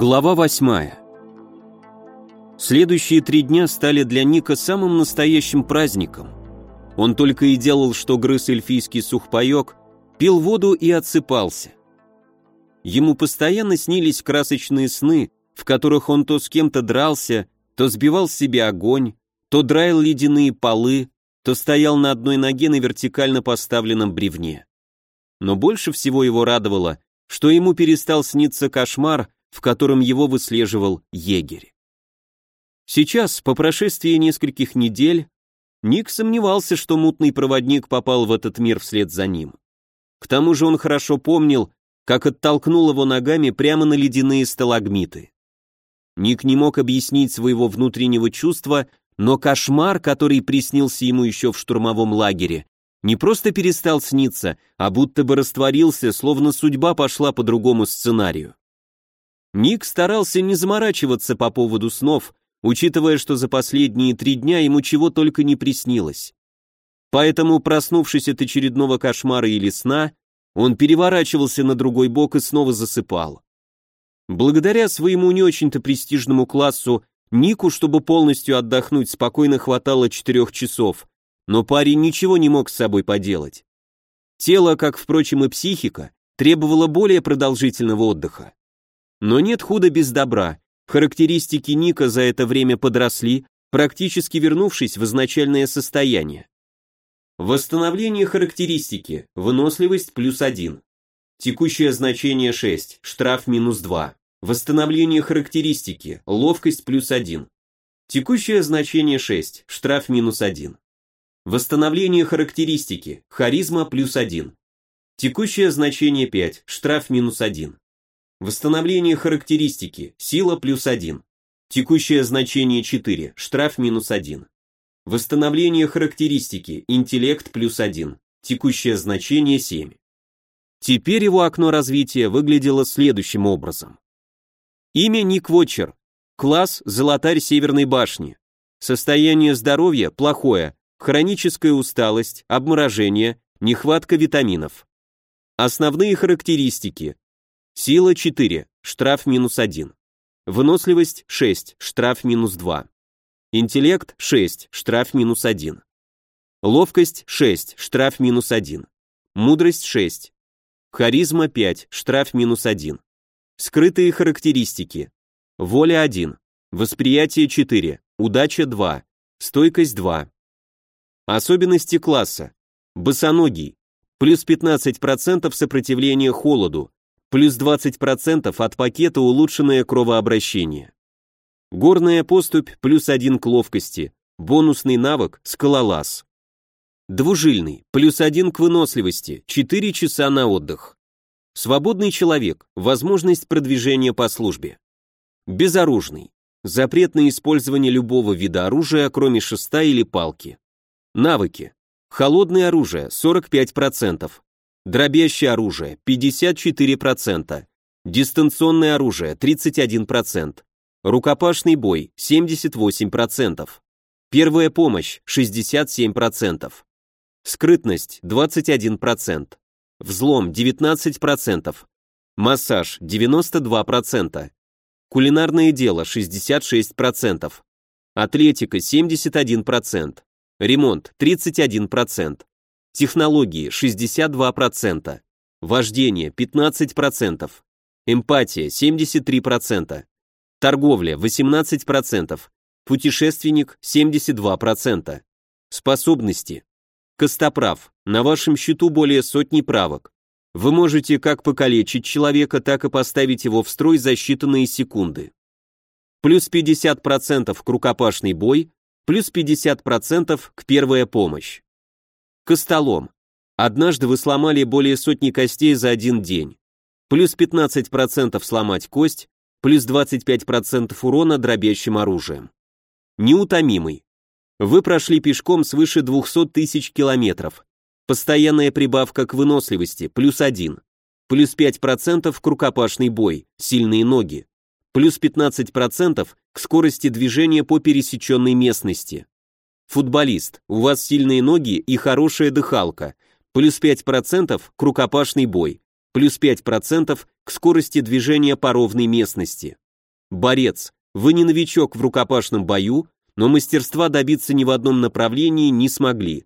Глава восьмая. Следующие три дня стали для Ника самым настоящим праздником. Он только и делал, что грыз эльфийский сухпайок, пил воду и отсыпался. Ему постоянно снились красочные сны, в которых он то с кем-то дрался, то сбивал с себя огонь, то драил ледяные полы, то стоял на одной ноге на вертикально поставленном бревне. Но больше всего его радовало, что ему перестал сниться кошмар, в котором его выслеживал егерь. Сейчас, по прошествии нескольких недель, Ник сомневался, что мутный проводник попал в этот мир вслед за ним. К тому же он хорошо помнил, как оттолкнул его ногами прямо на ледяные сталагмиты. Ник не мог объяснить своего внутреннего чувства, но кошмар, который приснился ему еще в штурмовом лагере, не просто перестал сниться, а будто бы растворился, словно судьба пошла по другому сценарию. Ник старался не заморачиваться по поводу снов, учитывая, что за последние три дня ему чего только не приснилось. Поэтому, проснувшись от очередного кошмара или сна, он переворачивался на другой бок и снова засыпал. Благодаря своему не очень-то престижному классу, Нику, чтобы полностью отдохнуть, спокойно хватало четырех часов, но парень ничего не мог с собой поделать. Тело, как, впрочем, и психика, требовало более продолжительного отдыха. Но нет худа без добра. Характеристики Ника за это время подросли, практически вернувшись в изначальное состояние. Восстановление характеристики. Выносливость плюс 1. Текущее значение 6. Штраф минус 2. Восстановление характеристики. Ловкость плюс 1. Текущее значение 6. Штраф минус 1. Восстановление характеристики. Харизма плюс 1. Текущее значение 5. Штраф минус 1. Восстановление характеристики. Сила плюс 1. Текущее значение 4. Штраф минус 1. Восстановление характеристики. Интеллект плюс 1. Текущее значение 7. Теперь его окно развития выглядело следующим образом. Имя Ник Вотчер. Класс Золотарь Северной башни. Состояние здоровья плохое. Хроническая усталость, обморожение, нехватка витаминов. Основные характеристики. Сила 4, штраф минус 1. Выносливость 6, штраф минус 2. Интеллект 6, штраф минус 1. Ловкость 6, штраф минус 1. Мудрость 6. Харизма 5, штраф минус 1. Скрытые характеристики. Воля 1. Восприятие 4. Удача 2. Стойкость 2. Особенности класса. Босоногий. Плюс 15% сопротивления холоду, плюс 20% от пакета улучшенное кровообращение. Горная поступь плюс 1 к ловкости, бонусный навык скалолаз. Двужильный, плюс 1 к выносливости, 4 часа на отдых. Свободный человек, возможность продвижения по службе. Безоружный, запрет на использование любого вида оружия, кроме шеста или палки. Навыки. Холодное оружие 45%, Дробящее оружие 54%, дистанционное оружие 31%, рукопашный бой 78%, первая помощь 67%, скрытность 21%, взлом 19%, массаж 92%, кулинарное дело 66%, атлетика 71%, ремонт 31%, Технологии 62%, вождение 15%, эмпатия 73%, торговля 18%, путешественник 72%, способности. Костоправ, на вашем счету более сотни правок. Вы можете как покалечить человека, так и поставить его в строй за считанные секунды. Плюс 50% к рукопашный бой, плюс 50% к первая помощь. Костолом. Однажды вы сломали более сотни костей за один день. Плюс 15% сломать кость, плюс 25% урона дробящим оружием. Неутомимый. Вы прошли пешком свыше 200 тысяч километров. Постоянная прибавка к выносливости, плюс 1. Плюс 5% к рукопашный бой, сильные ноги. Плюс 15% к скорости движения по пересеченной местности. Футболист, у вас сильные ноги и хорошая дыхалка. Плюс 5% к рукопашный бой. Плюс 5% к скорости движения по ровной местности. Борец, вы не новичок в рукопашном бою, но мастерства добиться ни в одном направлении не смогли.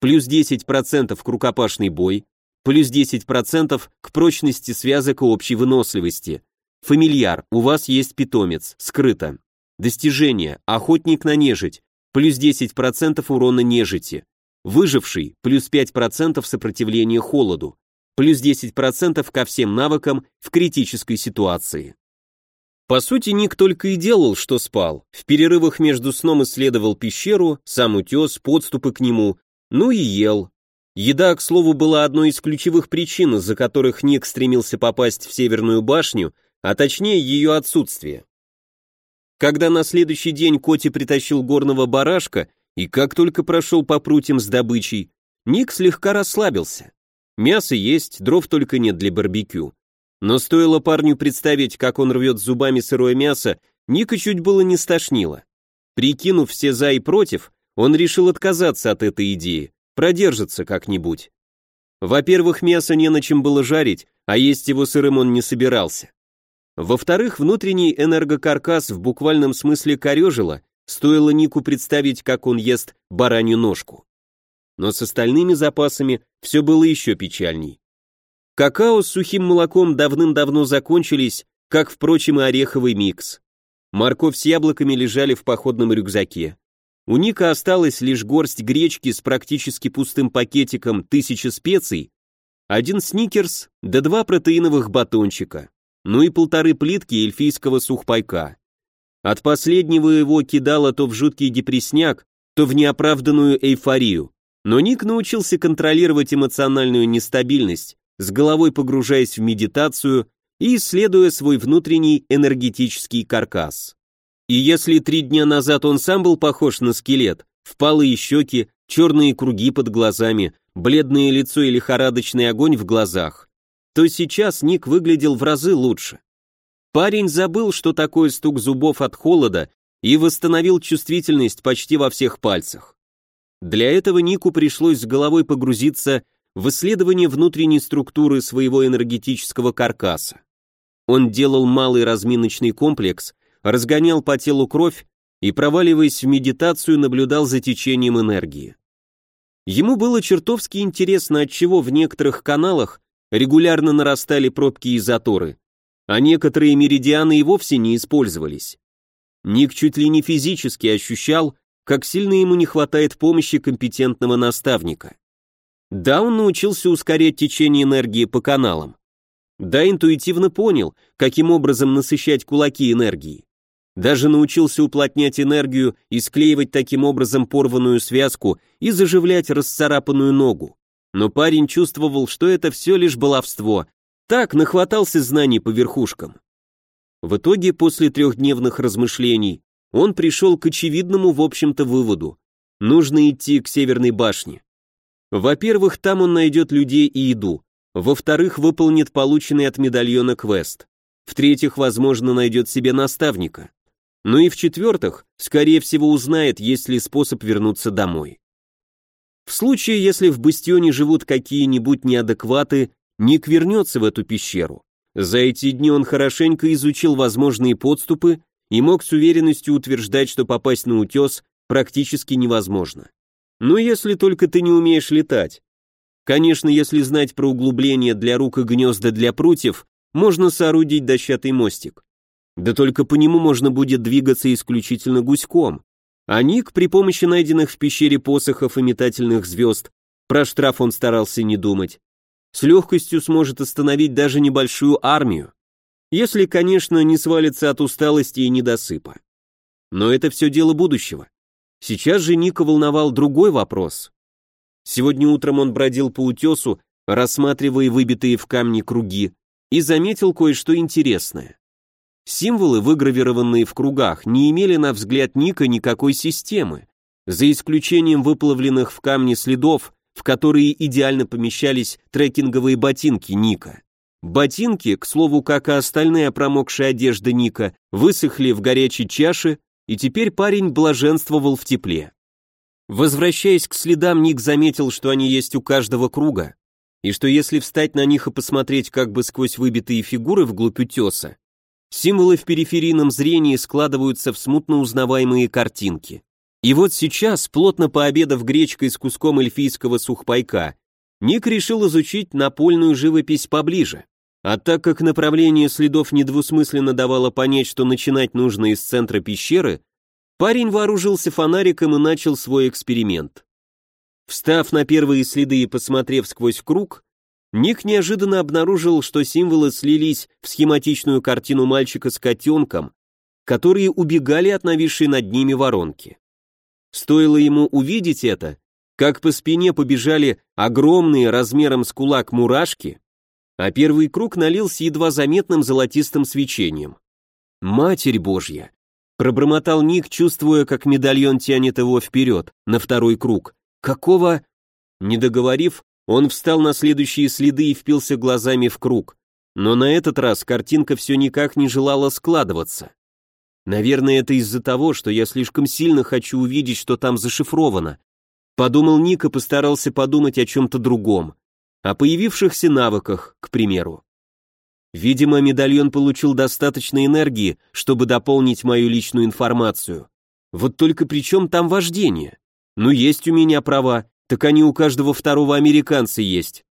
Плюс 10% к рукопашный бой, плюс 10% к прочности связок и общей выносливости. Фамильяр, у вас есть питомец, скрыто. Достижение, охотник на нежить, плюс 10% урона нежити. Выживший, плюс 5% сопротивления холоду, плюс 10% ко всем навыкам в критической ситуации. По сути, Ник только и делал, что спал. В перерывах между сном исследовал пещеру, сам утес, подступы к нему, ну и ел. Еда, к слову, была одной из ключевых причин, из-за которых Ник стремился попасть в Северную башню, а точнее ее отсутствие. Когда на следующий день Коти притащил горного барашка, и как только прошел по прутьям с добычей, Ник слегка расслабился. Мясо есть, дров только нет для барбекю. Но стоило парню представить, как он рвет зубами сырое мясо, Ника чуть было не стошнило. Прикинув все за и против, он решил отказаться от этой идеи, продержится как-нибудь. Во-первых, мясо не на чем было жарить, а есть его сырым он не собирался. Во-вторых, внутренний энергокаркас в буквальном смысле корежило, стоило Нику представить, как он ест баранью ножку. Но с остальными запасами все было еще печальней. Какао с сухим молоком давным-давно закончились, как, впрочем, и ореховый микс. Морковь с яблоками лежали в походном рюкзаке. У Ника осталась лишь горсть гречки с практически пустым пакетиком тысячи специй, один сникерс, да два протеиновых батончика, ну и полторы плитки эльфийского сухпайка. От последнего его кидало то в жуткий депресняк, то в неоправданную эйфорию, но Ник научился контролировать эмоциональную нестабильность, с головой погружаясь в медитацию и исследуя свой внутренний энергетический каркас. И если три дня назад он сам был похож на скелет, впалые щеки, черные круги под глазами, бледное лицо и лихорадочный огонь в глазах, то сейчас Ник выглядел в разы лучше. Парень забыл, что такое стук зубов от холода, и восстановил чувствительность почти во всех пальцах. Для этого Нику пришлось с головой погрузиться в исследование внутренней структуры своего энергетического каркаса. Он делал малый разминочный комплекс, разгонял по телу кровь и, проваливаясь в медитацию, наблюдал за течением энергии. Ему было чертовски интересно, отчего в некоторых каналах регулярно нарастали пробки и заторы, а некоторые меридианы и вовсе не использовались. Ник чуть ли не физически ощущал, как сильно ему не хватает помощи компетентного наставника. Да, он научился ускорять течение энергии по каналам. Да, интуитивно понял, каким образом насыщать кулаки энергией. Даже научился уплотнять энергию и склеивать таким образом порванную связку и заживлять расцарапанную ногу. Но парень чувствовал, что это все лишь баловство. Так, нахватался знаний по верхушкам. В итоге, после трехдневных размышлений, он пришел к очевидному, в общем-то, выводу. Нужно идти к Северной башне. Во-первых, там он найдет людей и еду. Во-вторых, выполнит полученный от медальона квест. В-третьих, возможно, найдет себе наставника. Ну и в-четвертых, скорее всего, узнает, есть ли способ вернуться домой. В случае, если в Бастионе живут какие-нибудь неадекваты, Ник вернется в эту пещеру. За эти дни он хорошенько изучил возможные подступы и мог с уверенностью утверждать, что попасть на утес практически невозможно. Ну, если только ты не умеешь летать. Конечно, если знать про углубления для рук и гнезда для прутьев, можно соорудить дощатый мостик. Да только по нему можно будет двигаться исключительно гуськом. А Ник при помощи найденных в пещере посохов и метательных звезд, про штраф он старался не думать, с легкостью сможет остановить даже небольшую армию. Если, конечно, не свалится от усталости и недосыпа. Но это все дело будущего. Сейчас же Ника волновал другой вопрос. Сегодня утром он бродил по утесу, рассматривая выбитые в камни круги, и заметил кое-что интересное. Символы, выгравированные в кругах, не имели на взгляд Ника никакой системы, за исключением выплавленных в камне следов, в которые идеально помещались трекинговые ботинки Ника. Ботинки, к слову, как и остальная промокшая одежда Ника, высохли в горячей чаше и теперь парень блаженствовал в тепле. Возвращаясь к следам, Ник заметил, что они есть у каждого круга, и что если встать на них и посмотреть как бы сквозь выбитые фигуры вглубь утеса, символы в периферийном зрении складываются в смутно узнаваемые картинки. И вот сейчас, плотно пообедав гречкой с куском эльфийского сухпайка, Ник решил изучить напольную живопись поближе. А так как направление следов недвусмысленно давало понять, что начинать нужно из центра пещеры, парень вооружился фонариком и начал свой эксперимент. Встав на первые следы и посмотрев сквозь круг, Ник неожиданно обнаружил, что символы слились в схематичную картину мальчика с котенком, которые убегали от нависшей над ними воронки. Стоило ему увидеть это, как по спине побежали огромные размером с кулак мурашки, а первый круг налился едва заметным золотистым свечением. «Матерь Божья!» Пробормотал Ник, чувствуя, как медальон тянет его вперед, на второй круг. «Какого...» Не договорив, он встал на следующие следы и впился глазами в круг. Но на этот раз картинка все никак не желала складываться. Наверное, это из-за того, что я слишком сильно хочу увидеть, что там зашифровано. Подумал Ник и постарался подумать о чем-то другом. О появившихся навыках, к примеру. Видимо, медальон получил достаточно энергии, чтобы дополнить мою личную информацию. Вот только при чем там вождение? Ну, есть у меня права, так они у каждого второго американца есть.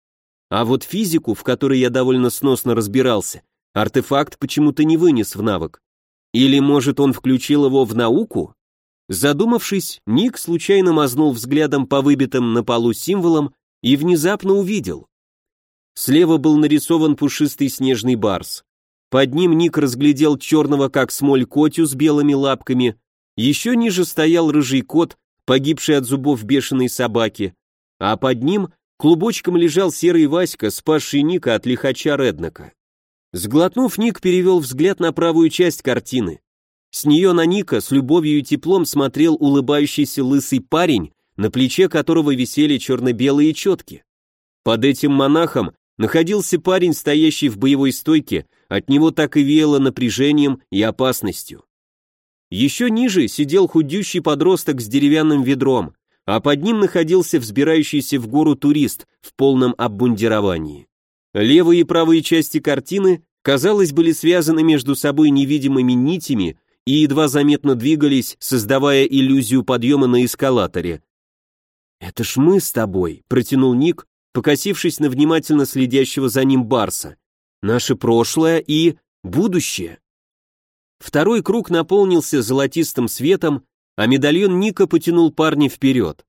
А вот физику, в которой я довольно сносно разбирался, артефакт почему-то не вынес в навык. Или, может, он включил его в науку? Задумавшись, Ник случайно мазнул взглядом по выбитым на полу символам и внезапно увидел. Слева был нарисован пушистый снежный барс. Под ним Ник разглядел черного как смоль котю с белыми лапками, еще ниже стоял рыжий кот погибший от зубов бешеной собаки, а под ним клубочком лежал серый Васька, спасший Ника от лихача Реднака. Сглотнув, Ник перевел взгляд на правую часть картины. С нее на Ника с любовью и теплом смотрел улыбающийся лысый парень, на плече которого висели черно-белые четки. Под этим монахом находился парень, стоящий в боевой стойке, от него так и веяло напряжением и опасностью. Еще ниже сидел худющий подросток с деревянным ведром, а под ним находился взбирающийся в гору турист в полном обмундировании. Левые и правые части картины, казалось, были связаны между собой невидимыми нитями и едва заметно двигались, создавая иллюзию подъема на эскалаторе. «Это ж мы с тобой», — протянул Ник, покосившись на внимательно следящего за ним Барса. «Наше прошлое и будущее». Второй круг наполнился золотистым светом, а медальон Ника потянул парня вперед.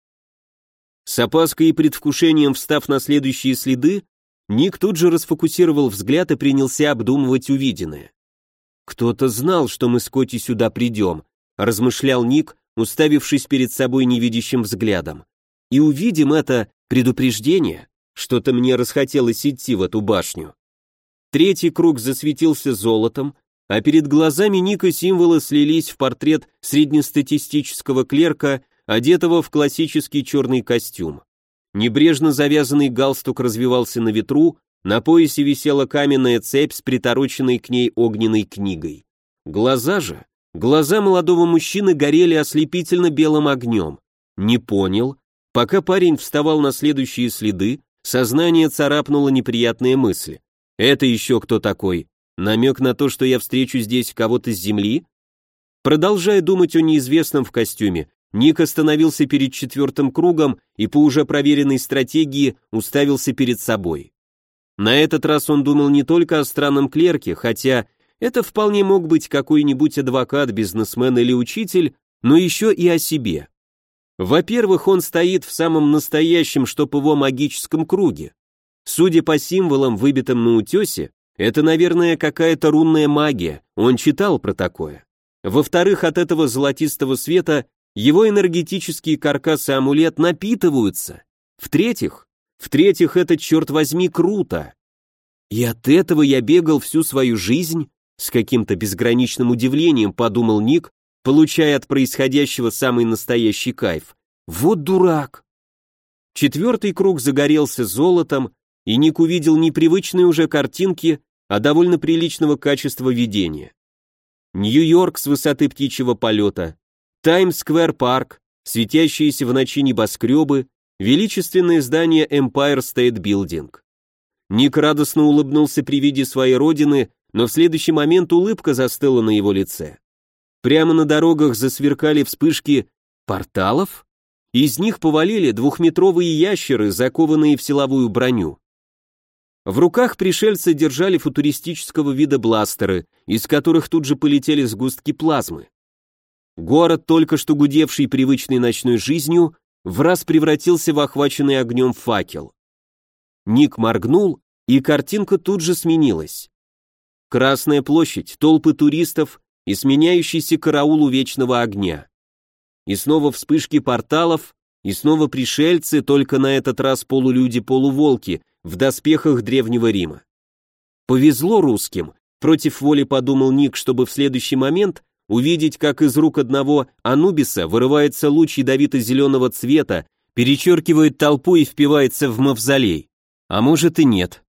С опаской и предвкушением встав на следующие следы, Ник тут же расфокусировал взгляд и принялся обдумывать увиденное. «Кто-то знал, что мы с Коти сюда придем», — размышлял Ник, уставившись перед собой невидящим взглядом. «И увидим это предупреждение. Что-то мне расхотелось идти в эту башню». Третий круг засветился золотом, а перед глазами Ника символы слились в портрет среднестатистического клерка, одетого в классический черный костюм. Небрежно завязанный галстук развивался на ветру, на поясе висела каменная цепь с притороченной к ней огненной книгой. Глаза же, глаза молодого мужчины горели ослепительно белым огнем. Не понял. Пока парень вставал на следующие следы, сознание царапнуло неприятные мысли. Это еще кто такой? Намек на то, что я встречу здесь кого-то с земли? Продолжая думать о неизвестном в костюме, Ник остановился перед четвертым кругом и по уже проверенной стратегии уставился перед собой. На этот раз он думал не только о странном клерке, хотя это вполне мог быть какой-нибудь адвокат, бизнесмен или учитель, но еще и о себе. Во-первых, он стоит в самом настоящем штоповом магическом круге. Судя по символам, выбитым на утесе, это, наверное, какая-то рунная магия, он читал про такое. Во-вторых, от этого золотистого света его энергетические каркасы амулет напитываются. В-третьих, в-третьих, это, черт возьми, круто. И от этого я бегал всю свою жизнь, с каким-то безграничным удивлением подумал Ник, получая от происходящего самый настоящий кайф. Вот дурак. Четвертый круг загорелся золотом, и Ник увидел непривычные уже картинки, а довольно приличного качества ведения. Нью-Йорк с высоты птичьего полета, Таймс-сквер-парк, светящиеся в ночи небоскребы, величественное здание Empire State Building. Ник радостно улыбнулся при виде своей родины, но в следующий момент улыбка застыла на его лице. Прямо на дорогах засверкали вспышки порталов? Из них повалили двухметровые ящеры, закованные в силовую броню. В руках пришельцы держали футуристического вида бластеры, из которых тут же полетели сгустки плазмы. Город, только что гудевший привычной ночной жизнью, в раз превратился в охваченный огнем факел. Ник моргнул, и картинка тут же сменилась. Красная площадь, толпы туристов и сменяющийся караул у вечного огня. И снова вспышки порталов, и снова пришельцы, только на этот раз полулюди-полуволки, в доспехах Древнего Рима. Повезло русским, против воли подумал Ник, чтобы в следующий момент увидеть, как из рук одного Анубиса вырывается луч ядовито-зеленого цвета, перечеркивает толпу и впивается в мавзолей. А может и нет.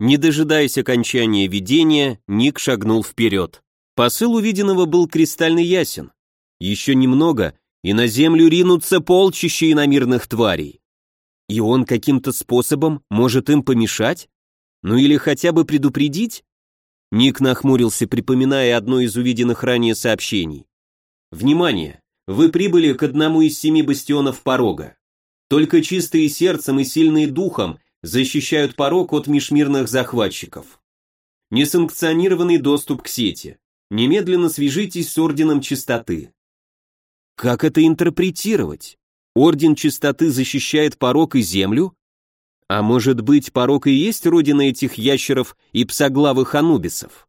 Не дожидаясь окончания видения, Ник шагнул вперед. Посыл увиденного был кристально ясен. Еще немного, и на землю ринутся полчища иномирных тварей. И он каким-то способом может им помешать? Ну или хотя бы предупредить? Ник нахмурился, припоминая одно из увиденных ранее сообщений. Внимание! Вы прибыли к одному из семи бастионов порога. Только чистые сердцем и сильные духом защищают порог от межмирных захватчиков. Несанкционированный доступ к сети. Немедленно свяжитесь с Орденом Чистоты. Как это интерпретировать? Орден Чистоты защищает порог и землю? А может быть, порог и есть родина этих ящеров и псоглавых анубисов?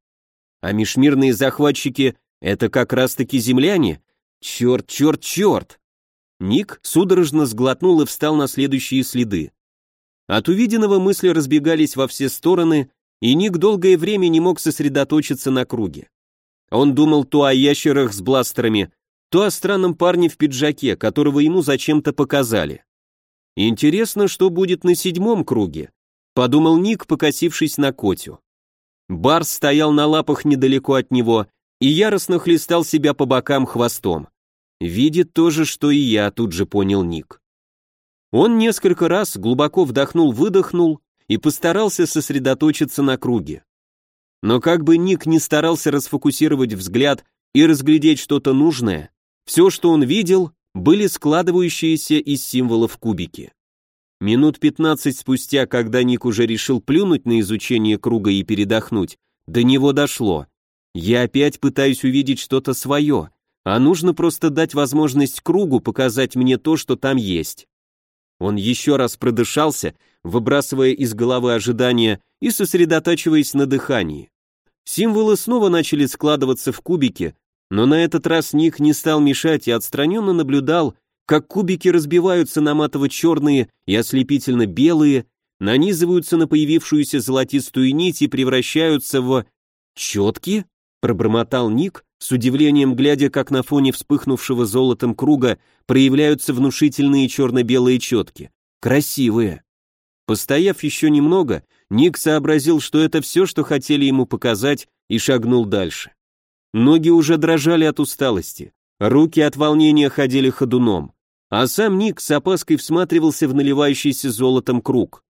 А межмирные захватчики — это как раз-таки земляне? Черт, черт, черт! Ник судорожно сглотнул и встал на следующие следы. От увиденного мысли разбегались во все стороны, и Ник долгое время не мог сосредоточиться на круге. Он думал то о ящерах с бластерами, то о странном парне в пиджаке, которого ему зачем-то показали. Интересно, что будет на седьмом круге, подумал Ник, покосившись на Котю. Барс стоял на лапах недалеко от него и яростно хлестал себя по бокам хвостом. Видит то же, что и я, тут же понял Ник. Он несколько раз глубоко вдохнул-выдохнул и постарался сосредоточиться на круге. Но как бы Ник не старался расфокусировать взгляд и разглядеть что-то нужное, все, что он видел, были складывающиеся из символов кубики. Минут 15 спустя, когда Ник уже решил плюнуть на изучение круга и передохнуть, до него дошло. Я опять пытаюсь увидеть что-то свое, а нужно просто дать возможность кругу показать мне то, что там есть. Он еще раз продышался, выбрасывая из головы ожидания и сосредотачиваясь на дыхании. Символы снова начали складываться в кубики, но на этот раз Ник не стал мешать и отстраненно наблюдал, как кубики разбиваются на матово-черные и ослепительно-белые, нанизываются на появившуюся золотистую нить и превращаются в... «Четки?» — пробормотал Ник, с удивлением глядя, как на фоне вспыхнувшего золотом круга проявляются внушительные черно-белые четки. Красивые. Постояв еще немного, Ник сообразил, что это все, что хотели ему показать, и шагнул дальше. Ноги уже дрожали от усталости, руки от волнения ходили ходуном, а сам Ник с опаской всматривался в наливающийся золотом круг.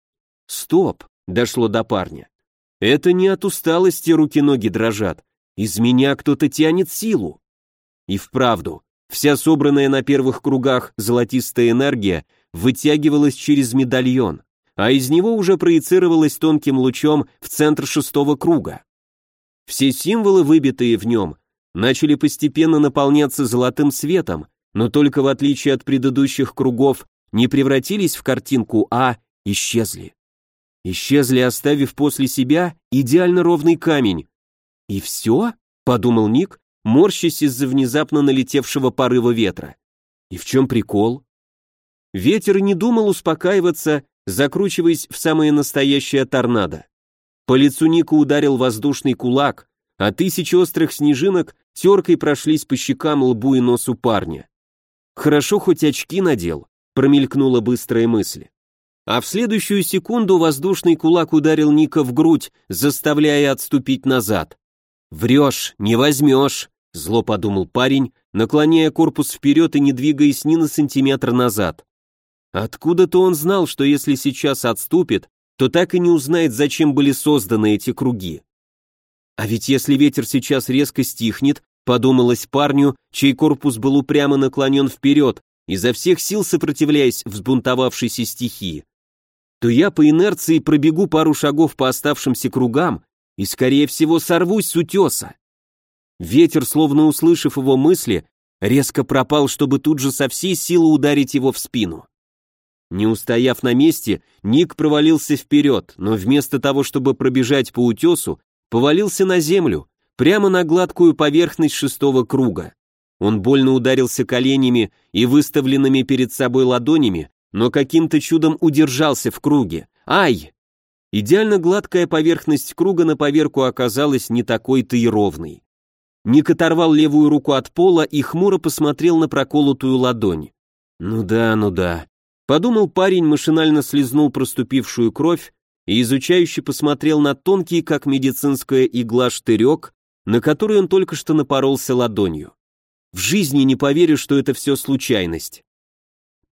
«Стоп!» — дошло до парня. «Это не от усталости руки-ноги дрожат, из меня кто-то тянет силу». И вправду, вся собранная на первых кругах золотистая энергия вытягивалась через медальон, а из него уже проецировалась тонким лучом в центр шестого круга. Все символы, выбитые в нем, начали постепенно наполняться золотым светом, но только в отличие от предыдущих кругов не превратились в картинку, а исчезли. Исчезли, оставив после себя идеально ровный камень. «И все?» — подумал Ник, морщась из-за внезапно налетевшего порыва ветра. «И в чем прикол?» Ветер не думал успокаиваться, закручиваясь в самое настоящее торнадо. По лицу Ника ударил воздушный кулак, а тысячи острых снежинок теркой прошлись по щекам, лбу и носу парня. «Хорошо, хоть очки надел», — промелькнула быстрая мысль. А в следующую секунду воздушный кулак ударил Ника в грудь, заставляя отступить назад. «Врешь, не возьмешь», — зло подумал парень, наклоняя корпус вперед и не двигаясь ни на сантиметр назад. Откуда-то он знал, что если сейчас отступит, то так и не узнает, зачем были созданы эти круги. А ведь если ветер сейчас резко стихнет, подумалось парню, чей корпус был упрямо наклонен вперед, изо всех сил сопротивляясь взбунтовавшейся стихии, то я по инерции пробегу пару шагов по оставшимся кругам и, скорее всего, сорвусь с утеса. Ветер, словно услышав его мысли, резко пропал, чтобы тут же со всей силы ударить его в спину. Не устояв на месте, Ник провалился вперед, но вместо того, чтобы пробежать по утесу, повалился на землю, прямо на гладкую поверхность шестого круга. Он больно ударился коленями и выставленными перед собой ладонями, но каким-то чудом удержался в круге. Ай! Идеально гладкая поверхность круга на поверку оказалась не такой-то и ровной. Ник оторвал левую руку от пола и хмуро посмотрел на проколотую ладонь. «Ну да, ну да. Подумал парень, машинально слезнул проступившую кровь и изучающе посмотрел на тонкий, как медицинская игла, штырек, на который он только что напоролся ладонью. В жизни не поверю, что это все случайность.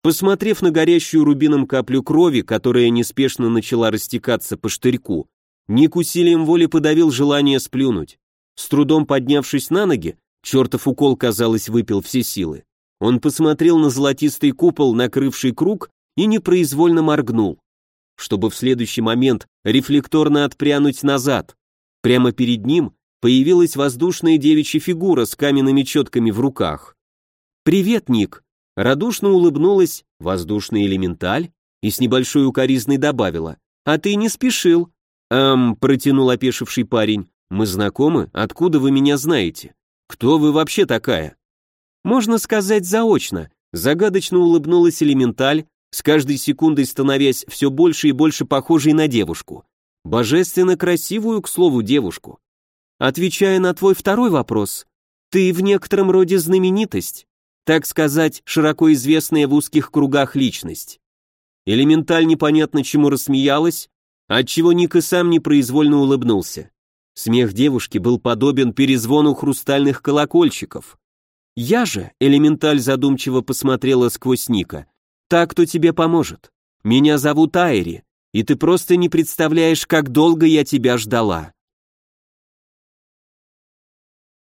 Посмотрев на горящую рубином каплю крови, которая неспешно начала растекаться по штырьку, Ник усилием воли подавил желание сплюнуть. С трудом поднявшись на ноги, чертов укол, казалось, выпил все силы. Он посмотрел на золотистый купол, накрывший круг, и непроизвольно моргнул, чтобы в следующий момент рефлекторно отпрянуть назад. Прямо перед ним появилась воздушная девичья фигура с каменными четками в руках. «Привет, Ник!» Радушно улыбнулась воздушный элементаль и с небольшой укоризной добавила. «А ты не спешил». «Эм», протянул опешивший парень, «мы знакомы? Откуда вы меня знаете? Кто вы вообще такая?» Можно сказать заочно. Загадочно улыбнулась элементаль, с каждой секундой становясь все больше и больше похожей на девушку. Божественно красивую, к слову, девушку. Отвечая на твой второй вопрос, ты в некотором роде знаменитость, так сказать, широко известная в узких кругах личность. Элементаль непонятно чему рассмеялась, отчего Ник и сам непроизвольно улыбнулся. Смех девушки был подобен перезвону хрустальных колокольчиков. Я же, элементаль задумчиво посмотрела сквозь Ника, так, кто тебе поможет. Меня зовут Айри, и ты просто не представляешь, как долго я тебя ждала.